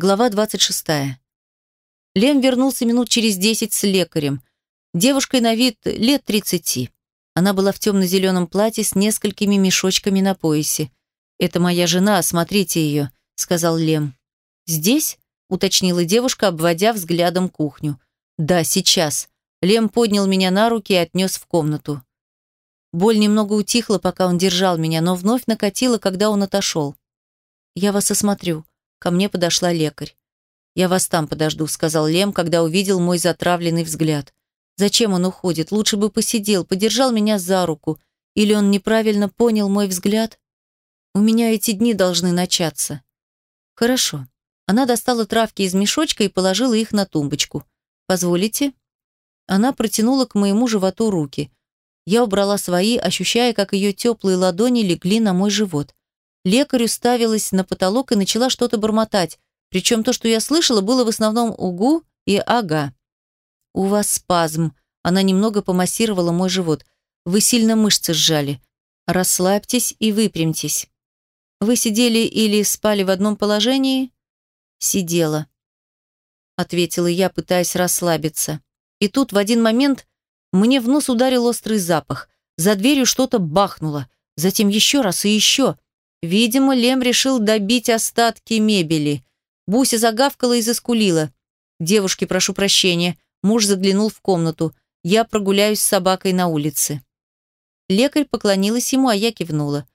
Глава 26. Лем вернулся минут через десять с лекарем. Девушкой на вид лет тридцати. Она была в темно-зеленом платье с несколькими мешочками на поясе. «Это моя жена, смотрите ее», — сказал Лем. «Здесь?» — уточнила девушка, обводя взглядом кухню. «Да, сейчас». Лем поднял меня на руки и отнес в комнату. Боль немного утихла, пока он держал меня, но вновь накатила, когда он отошел. «Я вас осмотрю». Ко мне подошла лекарь. «Я вас там подожду», — сказал Лем, когда увидел мой затравленный взгляд. «Зачем он уходит? Лучше бы посидел, подержал меня за руку. Или он неправильно понял мой взгляд? У меня эти дни должны начаться». «Хорошо». Она достала травки из мешочка и положила их на тумбочку. «Позволите?» Она протянула к моему животу руки. Я убрала свои, ощущая, как ее теплые ладони легли на мой живот. Лекарь уставилась на потолок и начала что-то бормотать, причем то, что я слышала, было в основном «угу» и «ага». «У вас спазм», она немного помассировала мой живот. «Вы сильно мышцы сжали. Расслабьтесь и выпрямьтесь». «Вы сидели или спали в одном положении?» «Сидела», — ответила я, пытаясь расслабиться. И тут в один момент мне в нос ударил острый запах. За дверью что-то бахнуло. Затем еще раз и еще. Видимо, Лем решил добить остатки мебели. Буся загавкала и заскулила. «Девушки, прошу прощения». Муж заглянул в комнату. «Я прогуляюсь с собакой на улице». Лекарь поклонилась ему, а я кивнула.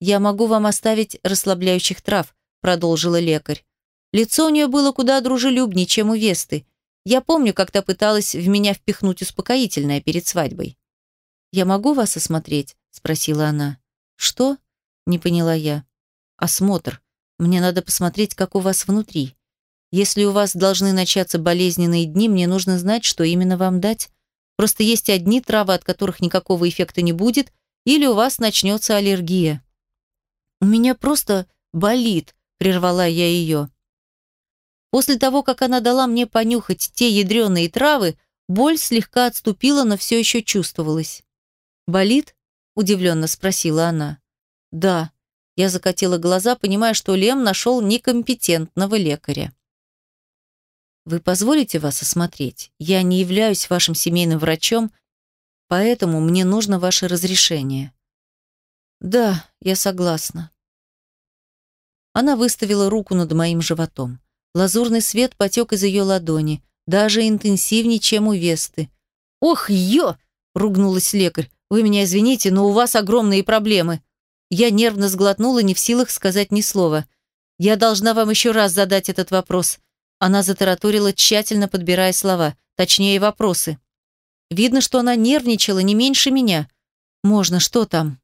«Я могу вам оставить расслабляющих трав», продолжила лекарь. Лицо у нее было куда дружелюбнее, чем у Весты. Я помню, как та пыталась в меня впихнуть успокоительное перед свадьбой. «Я могу вас осмотреть?» – спросила она. «Что?» – не поняла я. «Осмотр. Мне надо посмотреть, как у вас внутри. Если у вас должны начаться болезненные дни, мне нужно знать, что именно вам дать. Просто есть одни травы, от которых никакого эффекта не будет, или у вас начнется аллергия». «У меня просто болит», – прервала я ее. После того, как она дала мне понюхать те ядреные травы, боль слегка отступила, но все еще чувствовалась. «Болит?» – удивленно спросила она. «Да». Я закатила глаза, понимая, что Лем нашел некомпетентного лекаря. «Вы позволите вас осмотреть? Я не являюсь вашим семейным врачом, поэтому мне нужно ваше разрешение». «Да, я согласна». Она выставила руку над моим животом. Лазурный свет потек из ее ладони, даже интенсивнее, чем у Весты. «Ох, ё!» – ругнулась лекарь. «Вы меня извините, но у вас огромные проблемы». Я нервно сглотнула, не в силах сказать ни слова. «Я должна вам еще раз задать этот вопрос». Она затараторила, тщательно подбирая слова, точнее вопросы. Видно, что она нервничала не меньше меня. «Можно, что там?»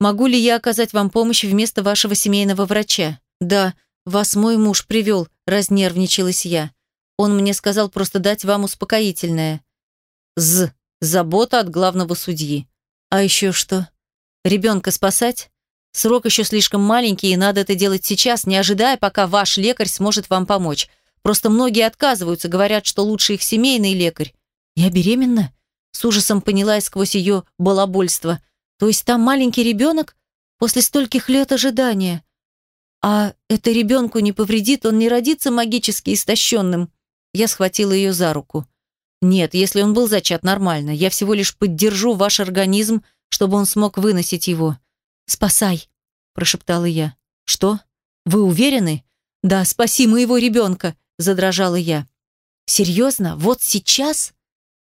«Могу ли я оказать вам помощь вместо вашего семейного врача?» «Да, «Вас мой муж привел», – разнервничалась я. «Он мне сказал просто дать вам успокоительное». «З. Забота от главного судьи». «А еще что? Ребенка спасать? Срок еще слишком маленький, и надо это делать сейчас, не ожидая, пока ваш лекарь сможет вам помочь. Просто многие отказываются, говорят, что лучше их семейный лекарь». «Я беременна?» С ужасом поняла я сквозь ее балабольство. «То есть там маленький ребенок? После стольких лет ожидания?» «А это ребенку не повредит, он не родится магически истощенным?» Я схватила ее за руку. «Нет, если он был зачат, нормально. Я всего лишь поддержу ваш организм, чтобы он смог выносить его. Спасай!» – прошептала я. «Что? Вы уверены?» «Да, спаси моего ребенка!» – задрожала я. «Серьезно? Вот сейчас?»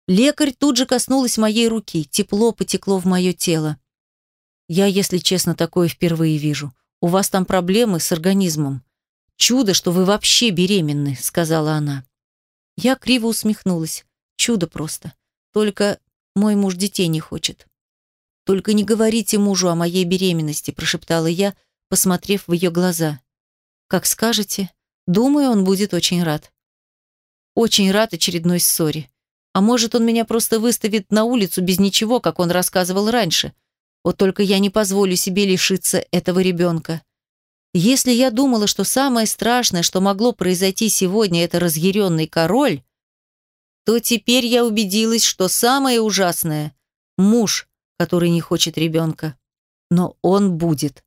Лекарь тут же коснулась моей руки, тепло потекло в мое тело. Я, если честно, такое впервые вижу. У вас там проблемы с организмом. Чудо, что вы вообще беременны», — сказала она. Я криво усмехнулась. Чудо просто. Только мой муж детей не хочет. «Только не говорите мужу о моей беременности», — прошептала я, посмотрев в ее глаза. «Как скажете. Думаю, он будет очень рад». Очень рад очередной ссоре. А может, он меня просто выставит на улицу без ничего, как он рассказывал раньше. Вот только я не позволю себе лишиться этого ребенка. Если я думала, что самое страшное, что могло произойти сегодня, это разъяренный король, то теперь я убедилась, что самое ужасное – муж, который не хочет ребенка. Но он будет.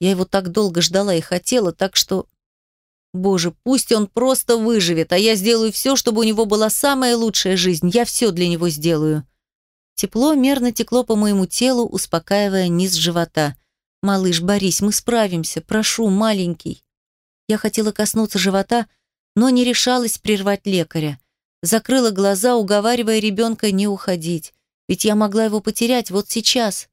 Я его так долго ждала и хотела, так что... Боже, пусть он просто выживет, а я сделаю все, чтобы у него была самая лучшая жизнь. Я все для него сделаю. Тепло мерно текло по моему телу, успокаивая низ живота. «Малыш, Борис, мы справимся. Прошу, маленький». Я хотела коснуться живота, но не решалась прервать лекаря. Закрыла глаза, уговаривая ребенка не уходить. Ведь я могла его потерять вот сейчас.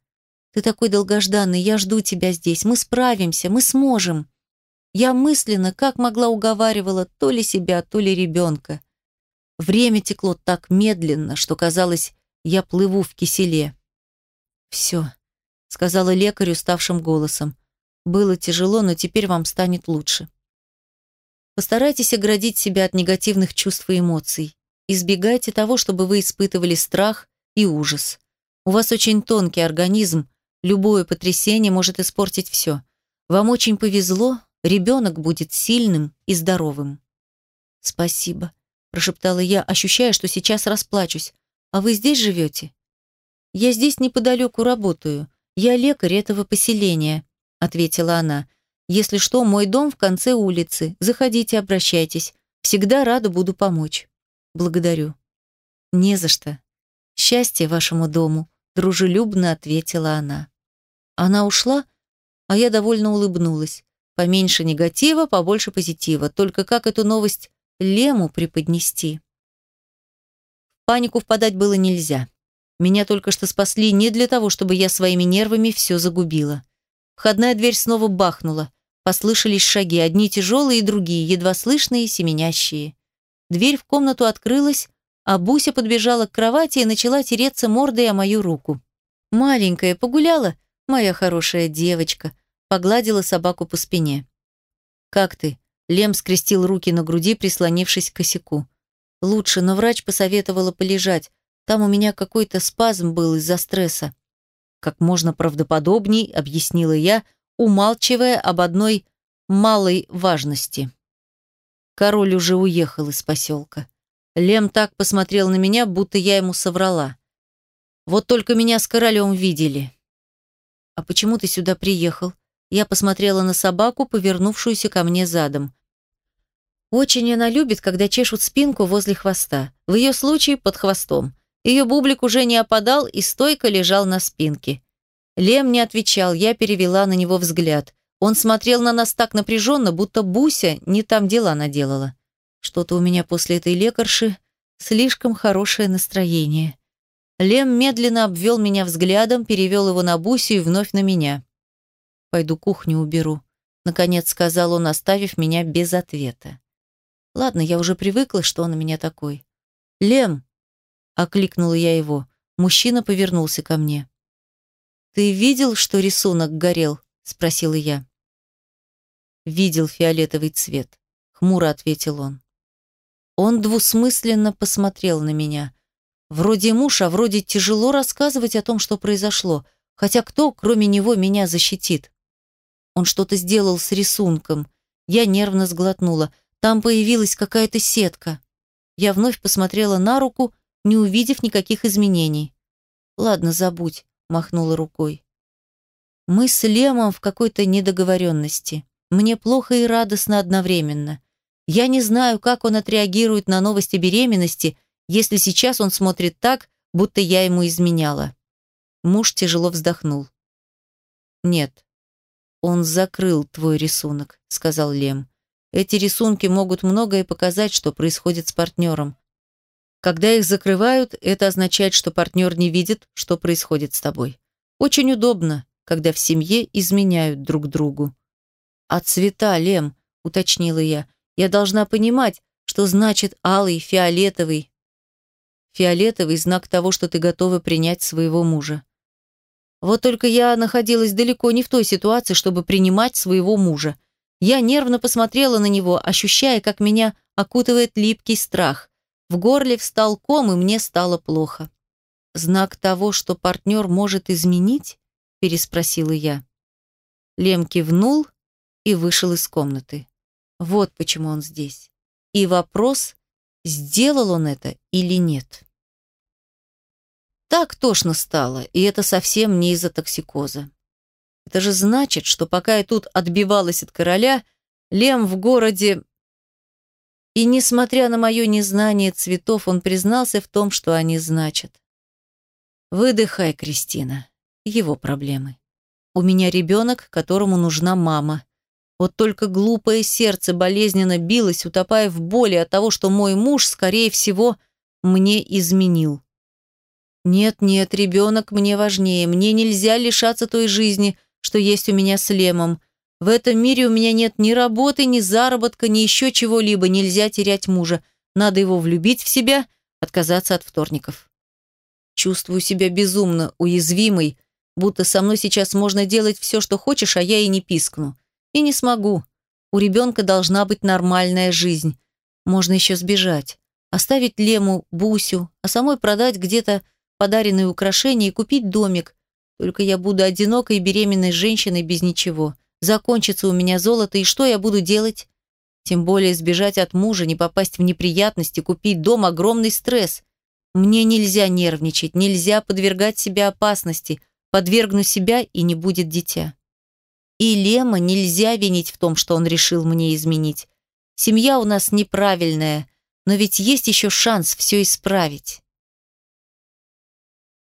Ты такой долгожданный, я жду тебя здесь. Мы справимся, мы сможем. Я мысленно, как могла, уговаривала то ли себя, то ли ребенка. Время текло так медленно, что казалось, я плыву в киселе. «Все», — сказала лекарю ставшим голосом. «Было тяжело, но теперь вам станет лучше. Постарайтесь оградить себя от негативных чувств и эмоций. Избегайте того, чтобы вы испытывали страх и ужас. У вас очень тонкий организм, любое потрясение может испортить все. Вам очень повезло, ребенок будет сильным и здоровым». «Спасибо», – прошептала я, ощущая, что сейчас расплачусь. «А вы здесь живете?» «Я здесь неподалеку работаю. Я лекарь этого поселения», — ответила она. «Если что, мой дом в конце улицы. Заходите, обращайтесь. Всегда рада буду помочь». «Благодарю». «Не за что. Счастье вашему дому», — дружелюбно ответила она. Она ушла, а я довольно улыбнулась. Поменьше негатива, побольше позитива. Только как эту новость Лему преподнести? панику впадать было нельзя. Меня только что спасли не для того, чтобы я своими нервами все загубила. Входная дверь снова бахнула. Послышались шаги, одни тяжелые и другие, едва слышные, семенящие. Дверь в комнату открылась, а Буся подбежала к кровати и начала тереться мордой о мою руку. «Маленькая, погуляла? Моя хорошая девочка», погладила собаку по спине. «Как ты?» Лем скрестил руки на груди, прислонившись к косяку. Лучше, но врач посоветовала полежать. Там у меня какой-то спазм был из-за стресса. Как можно правдоподобней, объяснила я, умалчивая об одной малой важности. Король уже уехал из поселка. Лем так посмотрел на меня, будто я ему соврала. Вот только меня с королем видели. «А почему ты сюда приехал?» Я посмотрела на собаку, повернувшуюся ко мне задом. Очень она любит, когда чешут спинку возле хвоста. В ее случае под хвостом. Ее бублик уже не опадал и стойко лежал на спинке. Лем не отвечал, я перевела на него взгляд. Он смотрел на нас так напряженно, будто Буся не там дела наделала. Что-то у меня после этой лекарши слишком хорошее настроение. Лем медленно обвел меня взглядом, перевел его на Бусю и вновь на меня. «Пойду кухню уберу», — наконец сказал он, оставив меня без ответа. Ладно, я уже привыкла, что он у меня такой. «Лем!» — окликнула я его. Мужчина повернулся ко мне. «Ты видел, что рисунок горел?» — спросила я. «Видел фиолетовый цвет», — хмуро ответил он. Он двусмысленно посмотрел на меня. Вроде муж, а вроде тяжело рассказывать о том, что произошло, хотя кто, кроме него, меня защитит? Он что-то сделал с рисунком. Я нервно сглотнула. Там появилась какая-то сетка. Я вновь посмотрела на руку, не увидев никаких изменений. «Ладно, забудь», — махнула рукой. Мы с Лемом в какой-то недоговоренности. Мне плохо и радостно одновременно. Я не знаю, как он отреагирует на новости беременности, если сейчас он смотрит так, будто я ему изменяла. Муж тяжело вздохнул. «Нет, он закрыл твой рисунок», — сказал Лем. Эти рисунки могут многое показать, что происходит с партнером. Когда их закрывают, это означает, что партнер не видит, что происходит с тобой. Очень удобно, когда в семье изменяют друг другу. «А цвета, Лем», — уточнила я, — «я должна понимать, что значит алый, фиолетовый». Фиолетовый – знак того, что ты готова принять своего мужа. Вот только я находилась далеко не в той ситуации, чтобы принимать своего мужа. Я нервно посмотрела на него, ощущая, как меня окутывает липкий страх. В горле встал ком, и мне стало плохо. «Знак того, что партнер может изменить?» – переспросила я. Лем кивнул и вышел из комнаты. Вот почему он здесь. И вопрос, сделал он это или нет. Так тошно стало, и это совсем не из-за токсикоза. Это же значит, что пока я тут отбивалась от короля, Лем в городе И, несмотря на мое незнание цветов, он признался в том, что они значат. «Выдыхай, Кристина. Его проблемы. У меня ребенок, которому нужна мама. Вот только глупое сердце болезненно билось, утопая в боли от того, что мой муж, скорее всего, мне изменил. Нет-нет, ребенок мне важнее. Мне нельзя лишаться той жизни, что есть у меня с Лемом. В этом мире у меня нет ни работы, ни заработка, ни еще чего-либо. Нельзя терять мужа. Надо его влюбить в себя, отказаться от вторников. Чувствую себя безумно уязвимой, будто со мной сейчас можно делать все, что хочешь, а я и не пискну. И не смогу. У ребенка должна быть нормальная жизнь. Можно еще сбежать. Оставить Лему, Бусю, а самой продать где-то подаренные украшения и купить домик. Только я буду одинокой беременной женщиной без ничего. Закончится у меня золото, и что я буду делать? Тем более сбежать от мужа, не попасть в неприятности, купить дом – огромный стресс. Мне нельзя нервничать, нельзя подвергать себя опасности. Подвергну себя, и не будет дитя. И Лема нельзя винить в том, что он решил мне изменить. Семья у нас неправильная, но ведь есть еще шанс все исправить.